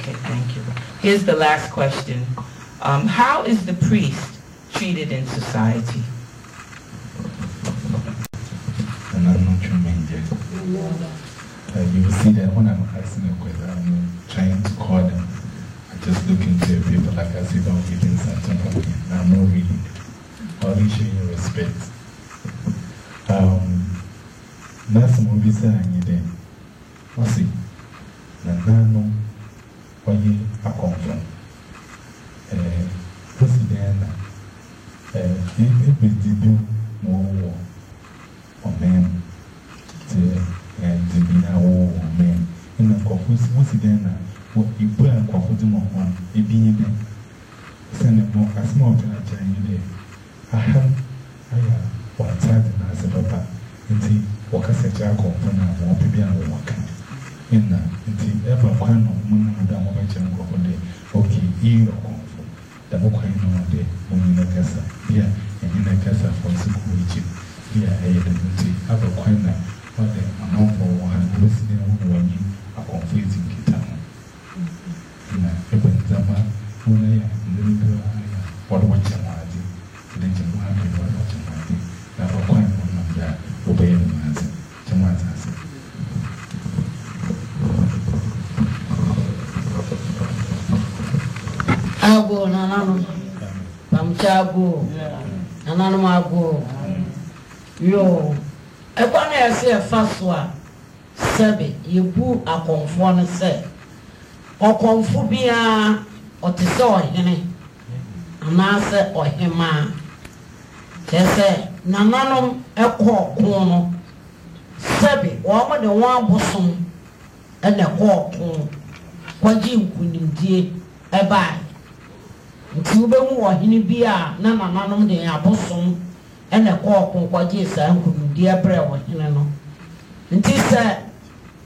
Okay, thank you. Here's the last question. Um, how is the priest treated in society? And I'm not sure, uh, you will see that when I'm asking a question, I'm trying to call them. I just look into the paper like I see don't give something. I'm not reading. Only showing respect. Um, that's some movie saying it? Nano, oye, eh, did more or men, ɛntɛbi na wɔwɔ wɔn mɛn ɛna nkɔfo si wɔsi dɛn na wɔ ibu a nkɔfo di wɔn ho ebi nye dɛ sɛnɛ mo asɛm a ɔtɔn akyerɛ nye dɛ aha ayɛ wɔata de na ase papa nti wɔkasa kyerɛ akɔfo na wɔn pɛ bi a wɔn ka ɛna nti ɛba kwan na wɔn nam do a wɔn bɛkyerɛ nkɔfo dɛ ok iyi yɛ ɔkɔfo dɛm kwan na wɔn dɛ wɔn nyina kasa bi a ɛnyina kasa fɔ nso kɔ ekyir bi a ɛyɛ dɛm nti aba kwan na ɔde amanfo wɔ ha wɔsi dɛ wɔn wɔn yi akɔnfo esi nkita ho na ɛbɛ ndzɛmba wɔn ayɛ ndɛm bi wɔ ha yɛ wɔde wɔn kyɛn Agbo nananom, pamcha agbo, nananom agbo, yoo. ɛkwan a yɛsɛ yɛfa so a sɛbe yɛbu akɔnfoɔ no sɛ ɔkɔnfo biara ɔte sɛ ɔhene anaasɛ ɔhemaa kyerɛ sɛ de wɔn abosom ɛna ɛkɔɔ ko kɔgye nkunimdie ɛbaeɛ wobɛhu ɔhene bi a na nananom de abosom ɛna ɛkɔɔ ko kɔgye saa nkunimdie brɛ ɔhene no. Nti sɛ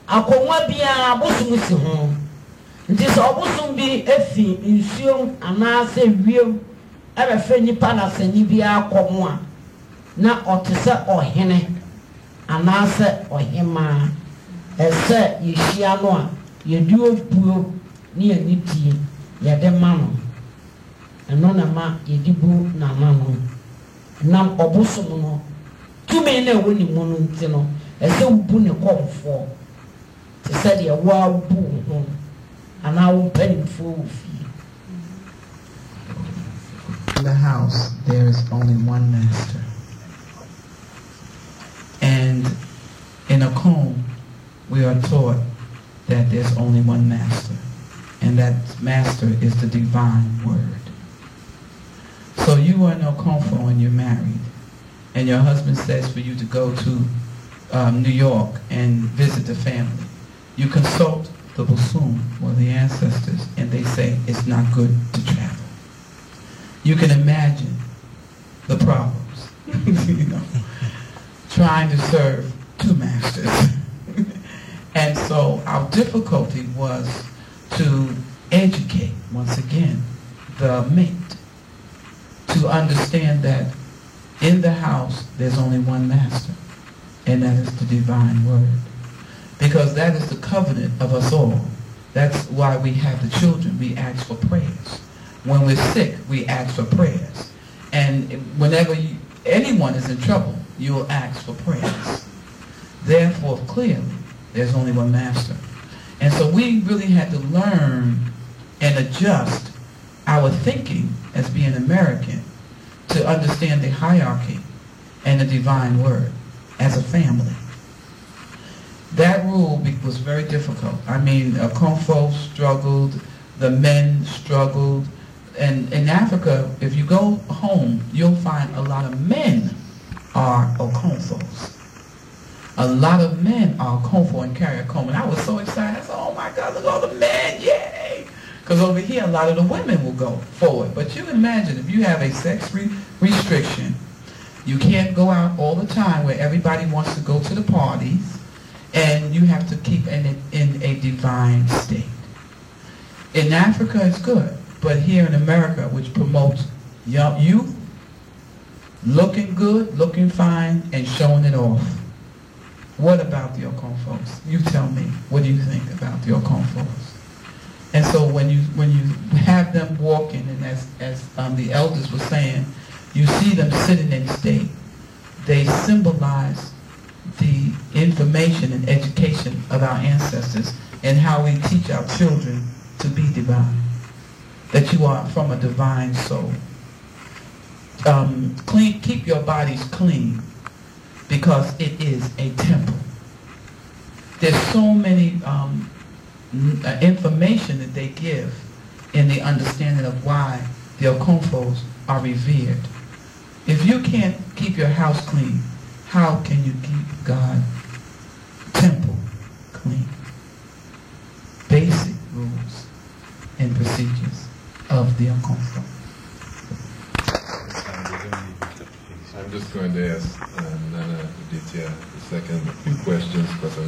akonnwa biara abosom si ho. Nti sɛ ɔbosom bi efi nsuom anaasɛ wiem ɛbɛfɛ nipa nasani biara kɔ mu a na ɔte sɛ ɔhene anaasɛ ɔhemaa ɛsɛ yɛhyia no a yɛde obuo ne yɛne tie yɛde ma no. Ɛno na ma yɛde bu n'ama no nam ɔbosom no tumi na ɛwɔ ne mu no nti no ɛsɛ wobu ne kɔnfoɔ te sɛ deɛ woa wobu wo ho anaa wo mpanimfoɔ wɔ fie In the house, there is only one master. And in Akom, we are taught that there's only one master. And that master is the divine word. So you are no comfort when you're married. And your husband says for you to go to um, New York and visit the family. You consult the Basum, or the ancestors, and they say it's not good to travel. You can imagine the problems, you know, trying to serve two masters. and so our difficulty was to educate, once again, the mate to understand that in the house there's only one master, and that is the divine word. Because that is the covenant of us all. That's why we have the children. We ask for prayers. When we're sick, we ask for prayers. And whenever you, anyone is in trouble, you'll ask for prayers. Therefore, clearly, there's only one master. And so we really had to learn and adjust our thinking as being American to understand the hierarchy and the divine word as a family. That rule was very difficult. I mean, uh, struggled, the men struggled, and in Africa, if you go home, you'll find a lot of men are Okonfos. A lot of men are Okonfo and carry a comb. And I was so excited. I said, oh my God, look at all the men! Because over here, a lot of the women will go forward. But you imagine, if you have a sex re- restriction, you can't go out all the time where everybody wants to go to the parties, and you have to keep in a, in a divine state. In Africa, it's good, but here in America, which promotes young youth, looking good, looking fine, and showing it off. What about the Okonfos? You tell me. What do you think about the Okonfos? And so when you when you have them walking, and as as um, the elders were saying, you see them sitting in state. They symbolize the information and education of our ancestors and how we teach our children to be divine. That you are from a divine soul. Um, clean, keep your bodies clean because it is a temple. There's so many um, information that they give in the understanding of why the Okonfos are revered. If you can't keep your house clean, how can you keep God temple clean? Basic rules and procedures of the Okonfo. I'm just going to ask uh, Nana Aditya the second few questions because